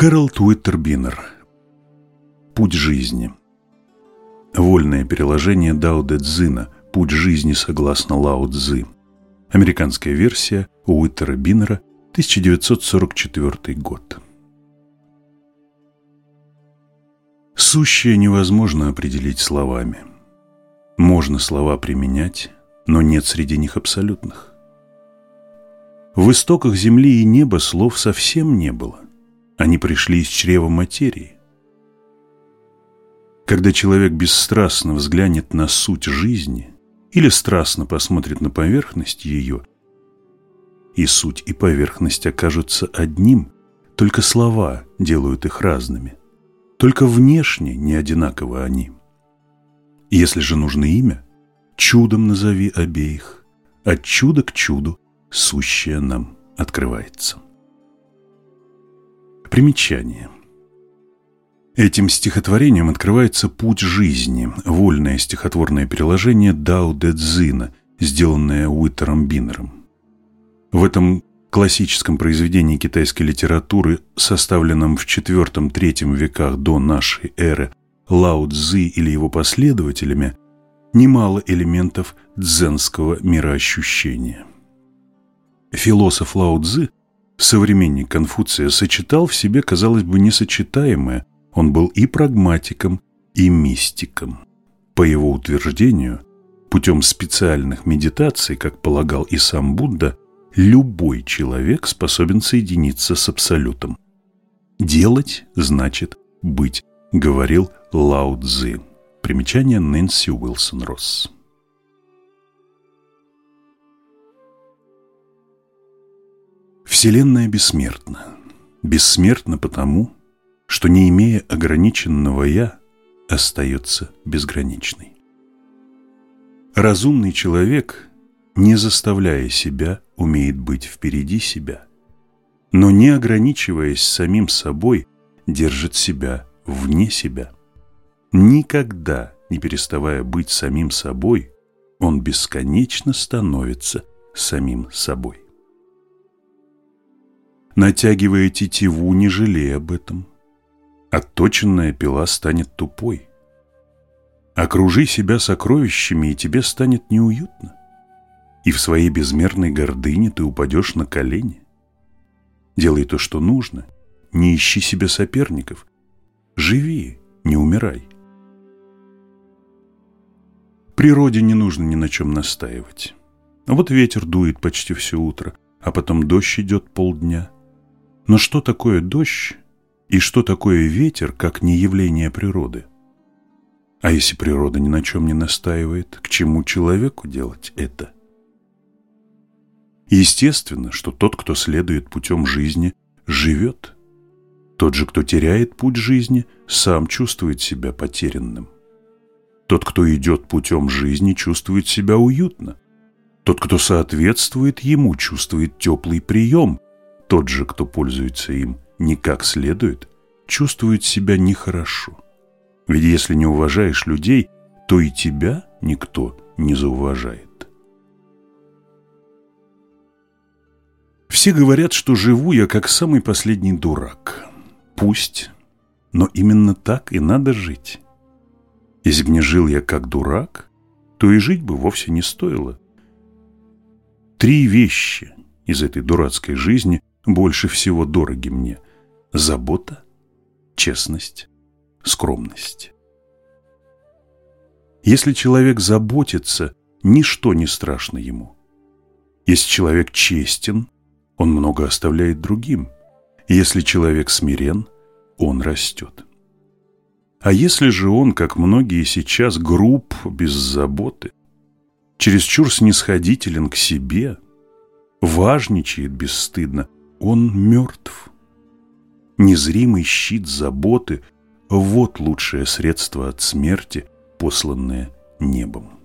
Хэролд Уиттербинер «Путь жизни» Вольное переложение Дао Дэ Цзина «Путь жизни согласно Лао Цзы» Американская версия Уиттера Биннера 1944 год Сущее невозможно определить словами. Можно слова применять, но нет среди них абсолютных. В истоках земли и неба слов совсем не было. Они пришли из чрева материи. Когда человек бесстрастно взглянет на суть жизни или страстно посмотрит на поверхность ее, и суть и поверхность окажутся одним, только слова делают их разными. Только внешне не одинаково они. Если же нужно имя, чудом назови обеих, от чуда к чуду сущее нам открывается. Примечание. Этим стихотворением открывается путь жизни, вольное стихотворное переложение Дао Дэ Цзина, сделанное Уитером Биннером. В этом классическом произведении китайской литературы, составленном в IV-III веках до нашей эры Лао Цзы или его последователями, немало элементов дзенского мироощущения. Философ Лао Цзы, современник Конфуция, сочетал в себе, казалось бы, несочетаемое. Он был и прагматиком, и мистиком. По его утверждению, путем специальных медитаций, как полагал и сам Будда, любой человек способен соединиться с Абсолютом. «Делать значит быть», — говорил Лао Цзи. Примечание Нэнси Уилсон Росс. Вселенная бессмертна. Бессмертна потому, что, не имея ограниченного «я», остается безграничной. Разумный человек, не заставляя себя, умеет быть впереди себя, но не ограничиваясь самим собой, держит себя вне себя. Никогда не переставая быть самим собой, он бесконечно становится самим собой. Натягивая тетиву, не жалея об этом. Отточенная пила станет тупой. Окружи себя сокровищами, и тебе станет неуютно и в своей безмерной гордыне ты упадешь на колени. Делай то, что нужно, не ищи себе соперников, живи, не умирай. Природе не нужно ни на чем настаивать. Вот ветер дует почти все утро, а потом дождь идет полдня. Но что такое дождь и что такое ветер, как не явление природы? А если природа ни на чем не настаивает, к чему человеку делать это? Естественно, что тот, кто следует путем жизни, живет. Тот же, кто теряет путь жизни, сам чувствует себя потерянным. Тот, кто идет путем жизни, чувствует себя уютно. Тот, кто соответствует ему, чувствует теплый прием. Тот же, кто пользуется им не как следует, чувствует себя нехорошо. Ведь если не уважаешь людей, то и тебя никто не зауважает. Все говорят, что живу я как самый последний дурак. Пусть, но именно так и надо жить. Если бы не жил я как дурак, то и жить бы вовсе не стоило. Три вещи из этой дурацкой жизни больше всего дороги мне. Забота, честность, скромность. Если человек заботится, ничто не страшно ему. Если человек честен, он много оставляет другим. Если человек смирен, он растет. А если же он, как многие сейчас, груб, без заботы, чересчур снисходителен к себе, важничает бесстыдно, он мертв. Незримый щит заботы – вот лучшее средство от смерти, посланное небом.